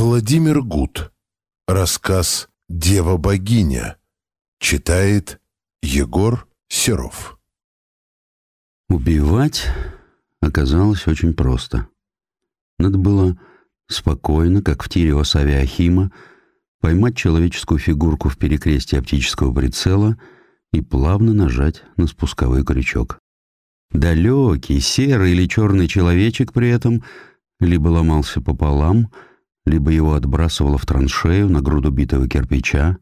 Владимир Гуд. Рассказ «Дева-богиня». Читает Егор Серов. Убивать оказалось очень просто. Надо было спокойно, как в тире Осави Ахима, поймать человеческую фигурку в перекрестии оптического прицела и плавно нажать на спусковой крючок. Далекий, серый или черный человечек при этом либо ломался пополам, либо его отбрасывало в траншею на груду битого кирпича,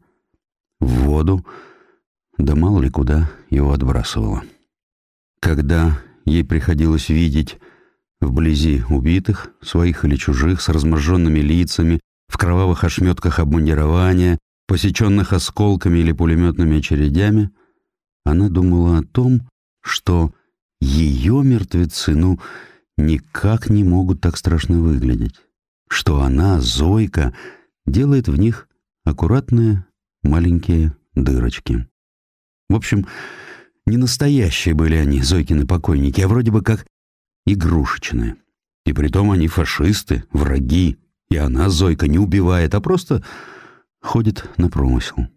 в воду, да мало ли куда его отбрасывало. Когда ей приходилось видеть вблизи убитых, своих или чужих, с разможженными лицами, в кровавых ошметках обмундирования, посеченных осколками или пулеметными очередями, она думала о том, что ее мертвецы, ну, никак не могут так страшно выглядеть, что она, Зойка, делает в них аккуратные маленькие дырочки. В общем, не настоящие были они, Зойкины покойники, а вроде бы как игрушечные. И притом они фашисты, враги, и она, Зойка, не убивает, а просто ходит на промысел.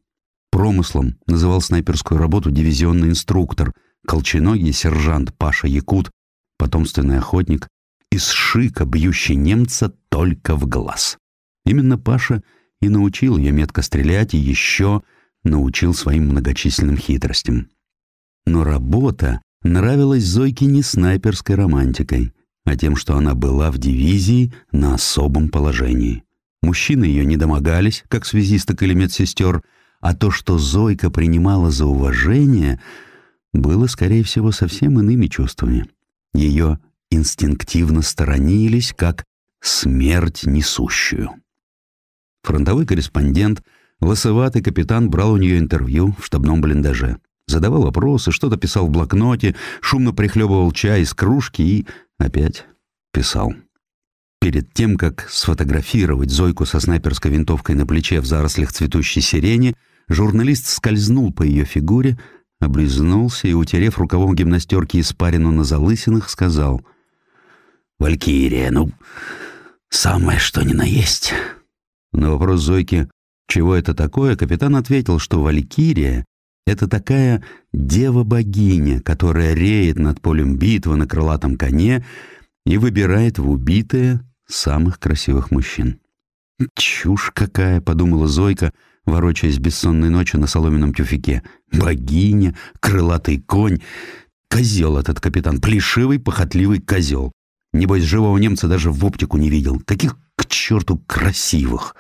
Промыслом называл снайперскую работу дивизионный инструктор, колченогий сержант Паша Якут, потомственный охотник, из шика, бьющий немца только в глаз. Именно Паша и научил ее метко стрелять, и еще научил своим многочисленным хитростям. Но работа нравилась Зойке не снайперской романтикой, а тем, что она была в дивизии на особом положении. Мужчины ее не домогались, как связисток или медсестер, а то, что Зойка принимала за уважение, было, скорее всего, совсем иными чувствами. Ее инстинктивно сторонились, как смерть несущую. Фронтовой корреспондент, лысоватый капитан брал у нее интервью в штабном блиндаже. Задавал вопросы, что-то писал в блокноте, шумно прихлебывал чай из кружки и опять писал. Перед тем, как сфотографировать Зойку со снайперской винтовкой на плече в зарослях цветущей сирени, журналист скользнул по ее фигуре, облизнулся и, утерев рукавом гимнастерки испарину на залысинах, сказал «Валькирия, ну, самое что ни на есть». На вопрос Зойки «Чего это такое?» капитан ответил, что Валькирия — это такая дева-богиня, которая реет над полем битвы на крылатом коне и выбирает в убитые самых красивых мужчин. «Чушь какая!» — подумала Зойка, ворочаясь бессонной ночью на соломенном тюфике. «Богиня, крылатый конь, козел этот капитан, плешивый, похотливый козел. Небось, живого немца даже в оптику не видел. Каких к черту красивых!»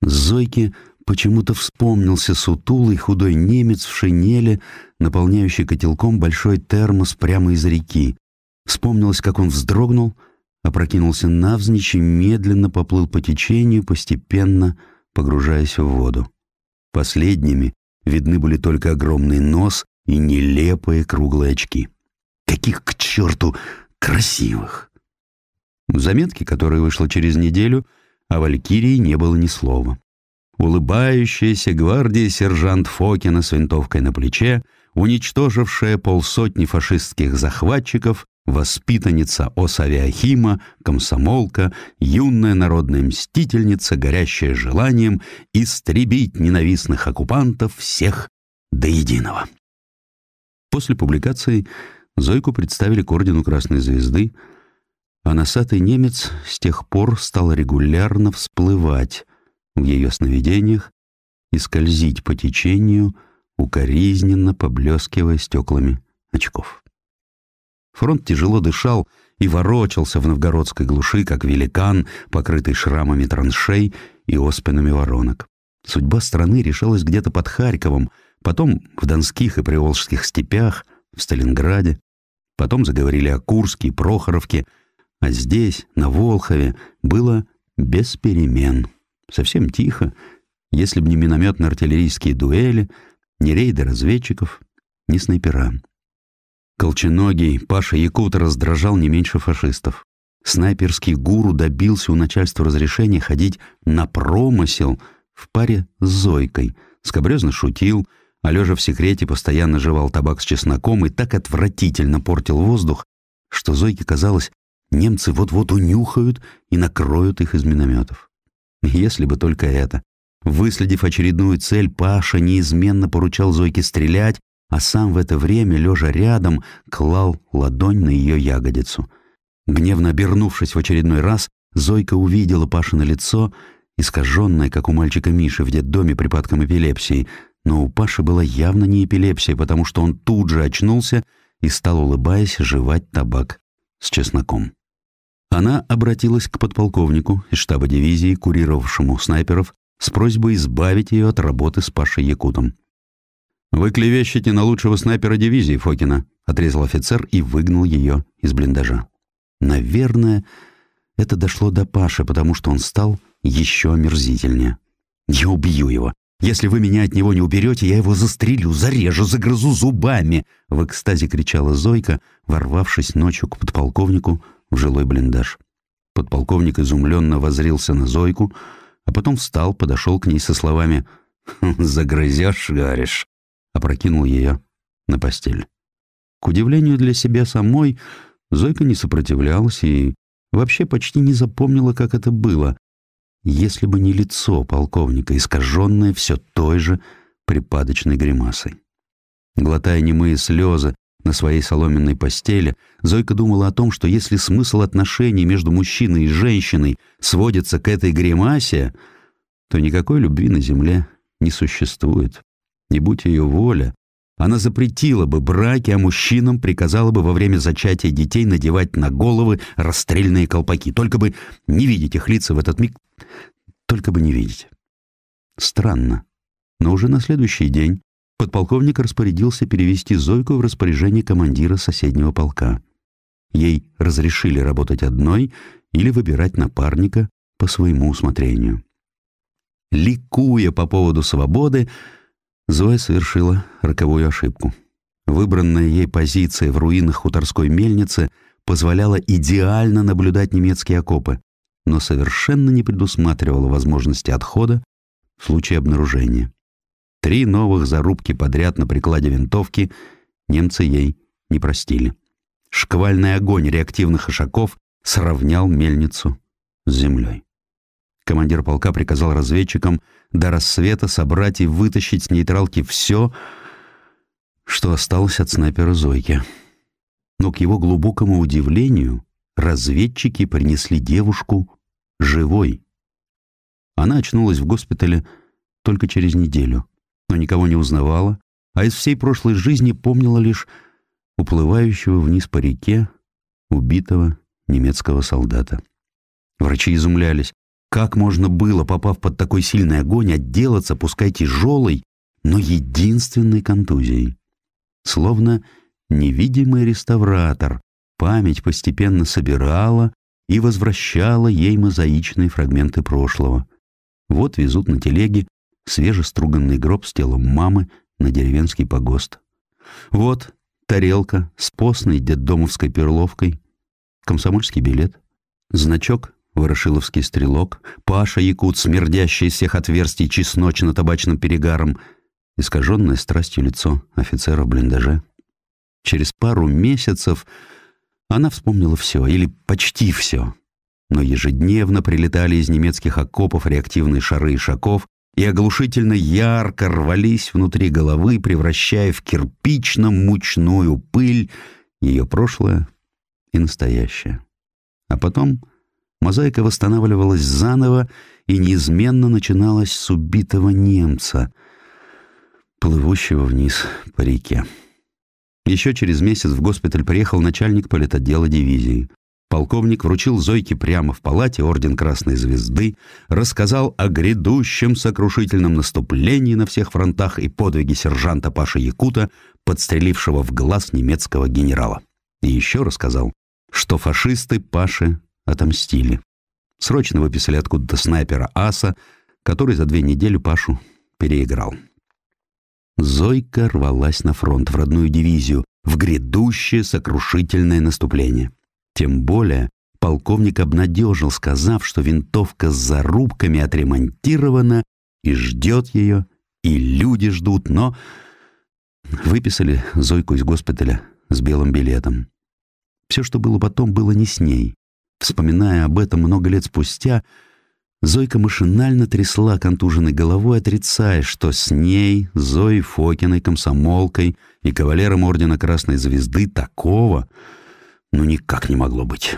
Зойке почему-то вспомнился сутулый худой немец в шинели, наполняющий котелком большой термос прямо из реки. Вспомнилось, как он вздрогнул, опрокинулся навзничь и медленно поплыл по течению, постепенно погружаясь в воду. Последними видны были только огромный нос и нелепые круглые очки. Каких к черту красивых! В заметке, которая вышла через неделю, о Валькирии не было ни слова. Улыбающаяся гвардия сержант Фокина с винтовкой на плече, уничтожившая полсотни фашистских захватчиков, воспитанница Осавиахима, комсомолка, юная народная мстительница, горящая желанием истребить ненавистных оккупантов всех до единого. После публикации Зойку представили к ордену Красной Звезды, а носатый немец с тех пор стал регулярно всплывать в ее сновидениях и скользить по течению, укоризненно поблескивая стеклами очков. Фронт тяжело дышал и ворочался в новгородской глуши, как великан, покрытый шрамами траншей и оспинами воронок. Судьба страны решалась где-то под Харьковом, потом в Донских и Приволжских степях, в Сталинграде. Потом заговорили о Курске и Прохоровке, а здесь, на Волхове, было без перемен. Совсем тихо, если б не минометно-артиллерийские дуэли, ни рейды разведчиков, ни снайпера. Колченогий Паша Якут раздражал не меньше фашистов. Снайперский гуру добился у начальства разрешения ходить на промысел в паре с Зойкой. Скобрезно шутил, а лежа в секрете постоянно жевал табак с чесноком и так отвратительно портил воздух, что Зойке казалось, немцы вот-вот унюхают и накроют их из минометов. Если бы только это. Выследив очередную цель, Паша неизменно поручал Зойке стрелять, а сам в это время, лежа рядом, клал ладонь на ее ягодицу. Гневно обернувшись в очередной раз, Зойка увидела Пашино лицо, искаженное, как у мальчика Миши в детдоме припадком эпилепсии, но у Паши была явно не эпилепсия, потому что он тут же очнулся и стал, улыбаясь, жевать табак с чесноком. Она обратилась к подполковнику из штаба дивизии, курировавшему снайперов, с просьбой избавить ее от работы с Пашей Якутом. «Вы клевещете на лучшего снайпера дивизии, Фокина», — отрезал офицер и выгнал ее из блиндажа. Наверное, это дошло до Паши, потому что он стал еще омерзительнее. «Я убью его. Если вы меня от него не уберете, я его застрелю, зарежу, загрызу зубами!» В экстазе кричала Зойка, ворвавшись ночью к подполковнику в жилой блиндаж. Подполковник изумленно возрился на Зойку, а потом встал, подошел к ней со словами «Хм, «Загрызешь, гаришь», опрокинул ее на постель. К удивлению для себя самой, Зойка не сопротивлялась и вообще почти не запомнила, как это было, если бы не лицо полковника, искаженное все той же припадочной гримасой. Глотая немые слезы на своей соломенной постели, Зойка думала о том, что если смысл отношений между мужчиной и женщиной сводится к этой гримасе, то никакой любви на земле не существует. Не будь ее воля, она запретила бы браки, а мужчинам приказала бы во время зачатия детей надевать на головы расстрельные колпаки. Только бы не видеть их лица в этот миг, только бы не видеть. Странно, но уже на следующий день подполковник распорядился перевести Зойку в распоряжение командира соседнего полка. Ей разрешили работать одной или выбирать напарника по своему усмотрению. Ликуя по поводу свободы, Зоя совершила роковую ошибку. Выбранная ей позиция в руинах хуторской мельницы позволяла идеально наблюдать немецкие окопы, но совершенно не предусматривала возможности отхода в случае обнаружения. Три новых зарубки подряд на прикладе винтовки немцы ей не простили. Шквальный огонь реактивных ишаков сравнял мельницу с землей. Командир полка приказал разведчикам до рассвета собрать и вытащить с нейтралки все, что осталось от снайпера Зойки. Но к его глубокому удивлению разведчики принесли девушку живой. Она очнулась в госпитале только через неделю, но никого не узнавала, а из всей прошлой жизни помнила лишь уплывающего вниз по реке убитого немецкого солдата. Врачи изумлялись, как можно было, попав под такой сильный огонь, отделаться, пускай тяжелой, но единственной контузией? Словно невидимый реставратор, память постепенно собирала и возвращала ей мозаичные фрагменты прошлого. Вот везут на телеге свежеструганный гроб с телом мамы на деревенский погост. Вот тарелка с постной детдомовской перловкой, комсомольский билет, значок Ворошиловский стрелок, Паша Якут, смердящий из всех отверстий чесночно-табачным перегаром, искаженное страстью лицо офицера в блиндаже. Через пару месяцев она вспомнила все, или почти все. Но ежедневно прилетали из немецких окопов реактивные шары ишаков и оглушительно ярко рвались внутри головы, превращая в кирпично-мучную пыль ее прошлое и настоящее. А потом Мозаика восстанавливалась заново и неизменно начиналась с убитого немца, плывущего вниз по реке. Еще через месяц в госпиталь приехал начальник политотдела дивизии. Полковник вручил Зойке прямо в палате орден Красной Звезды, рассказал о грядущем сокрушительном наступлении на всех фронтах и подвиге сержанта Паши Якута, подстрелившего в глаз немецкого генерала. И еще рассказал, что фашисты Паши отомстили. Срочно выписали откуда-то снайпера Аса, который за две недели Пашу переиграл. Зойка рвалась на фронт, в родную дивизию, в грядущее сокрушительное наступление. Тем более полковник обнадежил, сказав, что винтовка с зарубками отремонтирована и ждет ее, и люди ждут, но выписали Зойку из госпиталя с белым билетом. Все, что было потом, было не с ней. Вспоминая об этом много лет спустя, Зойка машинально трясла контуженной головой, отрицая, что с ней, Зоей Фокиной, комсомолкой и кавалером Ордена Красной Звезды такого, ну, никак не могло быть.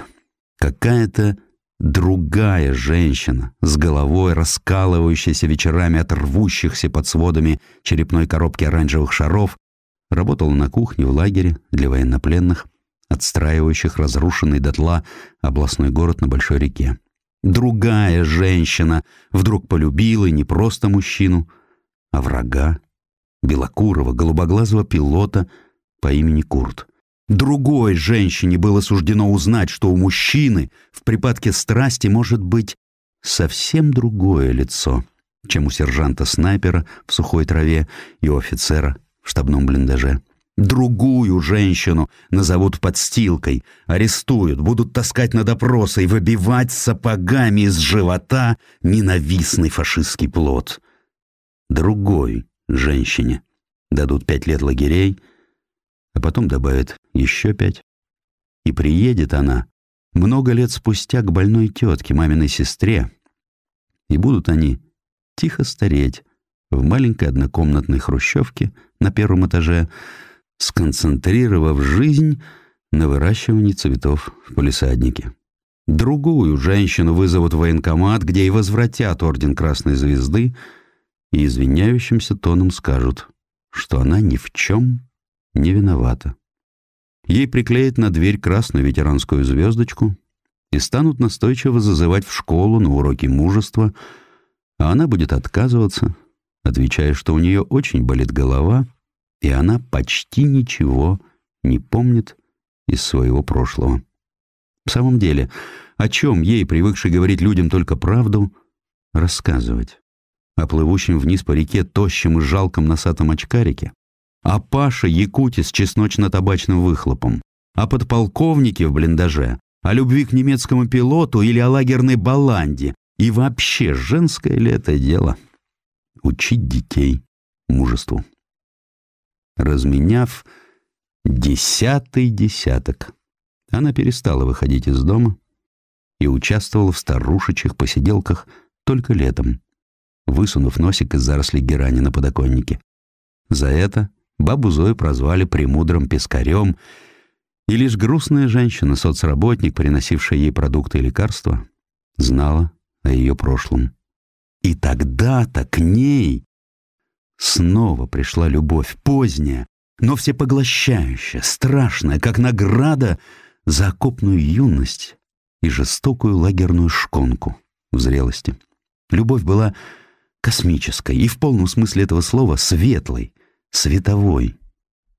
Какая-то другая женщина, с головой, раскалывающаяся вечерами от рвущихся под сводами черепной коробки оранжевых шаров, работала на кухне в лагере для военнопленных, отстраивающих разрушенный дотла областной город на Большой реке. Другая женщина вдруг полюбила не просто мужчину, а врага, белокурого, голубоглазого пилота по имени Курт. Другой женщине было суждено узнать, что у мужчины в припадке страсти может быть совсем другое лицо, чем у сержанта-снайпера в сухой траве и у офицера в штабном блиндаже. Другую женщину назовут подстилкой, арестуют, будут таскать на допросы и выбивать сапогами из живота ненавистный фашистский плод. Другой женщине дадут пять лет лагерей, а потом добавят еще пять. И приедет она много лет спустя к больной тетке, маминой сестре, и будут они тихо стареть в маленькой однокомнатной хрущевке на первом этаже, сконцентрировав жизнь на выращивании цветов в полисаднике. Другую женщину вызовут в военкомат, где и возвратят орден Красной Звезды, и извиняющимся тоном скажут, что она ни в чем не виновата. Ей приклеят на дверь красную ветеранскую звездочку и станут настойчиво зазывать в школу на уроки мужества, а она будет отказываться, отвечая, что у нее очень болит голова — и она почти ничего не помнит из своего прошлого. В самом деле, о чем ей, привыкшей говорить людям только правду, рассказывать? О плывущем вниз по реке тощем и жалком носатом очкарике? О Паше Якуте с чесночно-табачным выхлопом? О подполковнике в блиндаже? О любви к немецкому пилоту или о лагерной баланде? И вообще, женское ли это дело? Учить детей мужеству разменяв десятый десяток. Она перестала выходить из дома и участвовала в старушечьих посиделках только летом, высунув носик из зарослей герани на подоконнике. За это бабу Зою прозвали премудрым пескарем, и лишь грустная женщина, соцработник, приносившая ей продукты и лекарства, знала о ее прошлом. И тогда-то к ней Снова пришла любовь, поздняя, но всепоглощающая, страшная, как награда за окопную юность и жестокую лагерную шконку в зрелости. Любовь была космической и в полном смысле этого слова светлой, световой.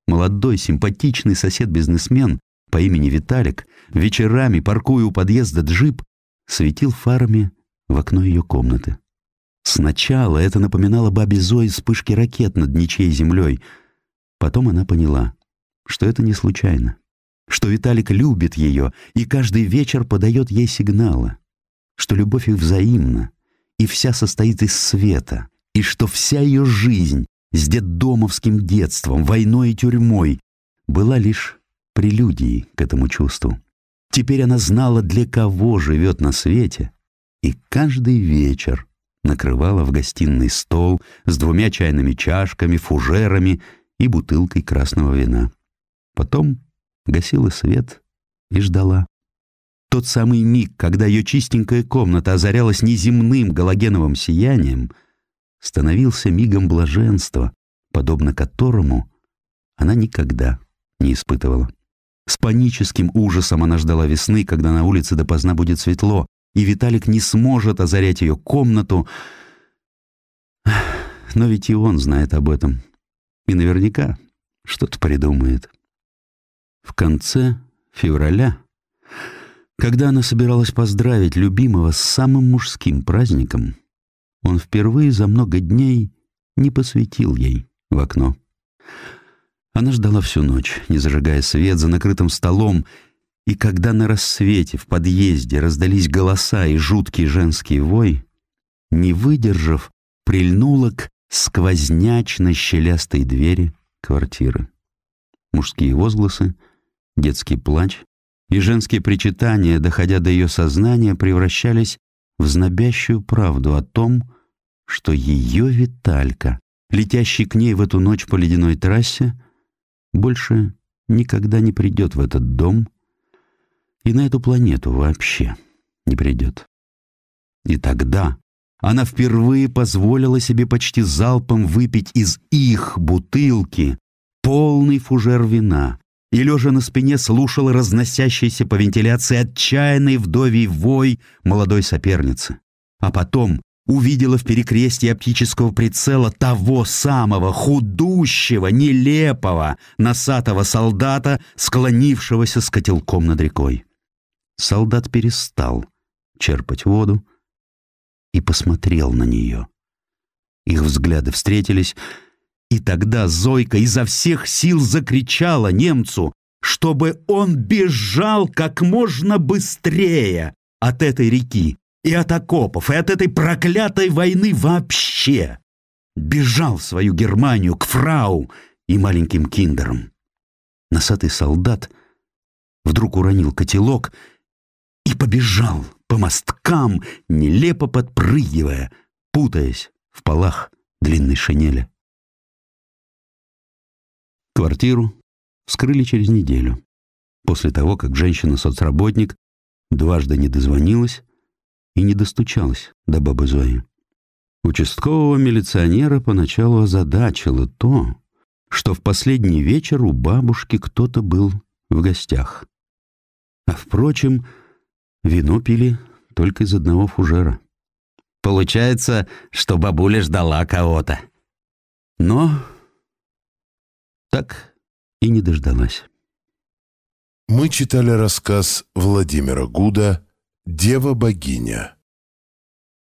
Молодой, симпатичный сосед-бизнесмен по имени Виталик, вечерами, паркуя у подъезда джип, светил фарами в окно ее комнаты. Сначала это напоминало бабе Зои вспышки ракет над ничьей землей. Потом она поняла, что это не случайно, что Виталик любит ее и каждый вечер подает ей сигналы, что любовь их взаимна и вся состоит из света, и что вся ее жизнь с детдомовским детством, войной и тюрьмой была лишь прелюдией к этому чувству. Теперь она знала, для кого живет на свете, и каждый вечер накрывала в гостиной стол с двумя чайными чашками, фужерами и бутылкой красного вина. Потом гасила свет и ждала. Тот самый миг, когда ее чистенькая комната озарялась неземным галогеновым сиянием, становился мигом блаженства, подобно которому она никогда не испытывала. С паническим ужасом она ждала весны, когда на улице допоздна будет светло, и Виталик не сможет озарять ее комнату. Но ведь и он знает об этом. И наверняка что-то придумает. В конце февраля, когда она собиралась поздравить любимого с самым мужским праздником, он впервые за много дней не посветил ей в окно. Она ждала всю ночь, не зажигая свет за накрытым столом, и когда на рассвете в подъезде раздались голоса и жуткий женский вой, не выдержав, прильнула к сквознячной щелястой двери квартиры. Мужские возгласы, детский плач и женские причитания, доходя до ее сознания, превращались в знобящую правду о том, что ее Виталька, летящий к ней в эту ночь по ледяной трассе, больше никогда не придет в этот дом и на эту планету вообще не придет. И тогда она впервые позволила себе почти залпом выпить из их бутылки полный фужер вина и, лежа на спине, слушала разносящийся по вентиляции отчаянный вдовий вой молодой соперницы. А потом увидела в перекрестии оптического прицела того самого худущего, нелепого, носатого солдата, склонившегося с котелком над рекой. Солдат перестал черпать воду и посмотрел на нее. Их взгляды встретились, и тогда Зойка изо всех сил закричала немцу, чтобы он бежал как можно быстрее от этой реки, и от окопов, и от этой проклятой войны вообще. Бежал в свою Германию к фрау и маленьким киндерам. Носатый солдат вдруг уронил котелок и побежал по мосткам, нелепо подпрыгивая, путаясь в полах длинной шинели. Квартиру вскрыли через неделю, после того, как женщина-соцработник дважды не дозвонилась и не достучалась до бабы Зои. Участкового милиционера поначалу озадачило то, что в последний вечер у бабушки кто-то был в гостях. А, впрочем, вино пили только из одного фужера. Получается, что бабуля ждала кого-то. Но так и не дождалась. Мы читали рассказ Владимира Гуда «Дева-богиня».